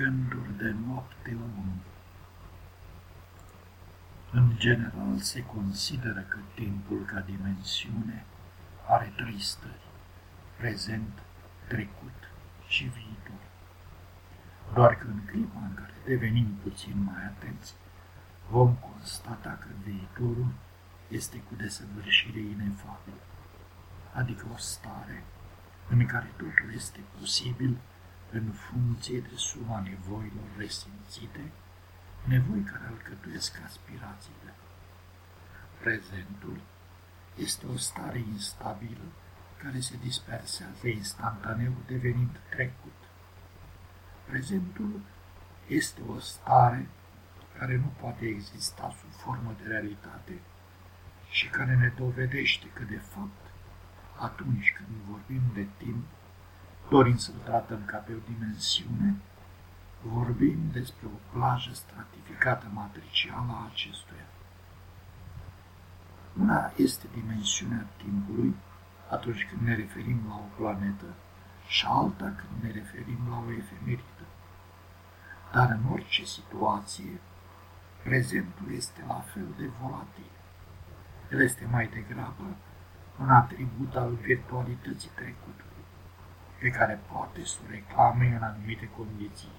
Gânduri de noapte 1 În general se consideră că timpul ca dimensiune are trei stări, prezent, trecut și viitor. Doar că în clipa în care devenim puțin mai atenți, vom constata că viitorul este cu desăvârșire inefabilă, adică o stare în care totul este posibil în funcție de suma nevoilor resimțite, nevoi care alcătuiesc aspirațiile. Prezentul este o stare instabilă care se dispersează instantaneu devenind trecut. Prezentul este o stare care nu poate exista sub formă de realitate și care ne dovedește că, de fapt, atunci când vorbim de timp, dorim să-l tratăm ca pe o dimensiune, vorbim despre o plajă stratificată matricială a acestuia. Una este dimensiunea timpului atunci când ne referim la o planetă și alta când ne referim la o efemerită. Dar în orice situație, prezentul este la fel de volatil. El este mai degrabă un atribut al virtualității trecutului, pe care poate să o reclame în anumite condiții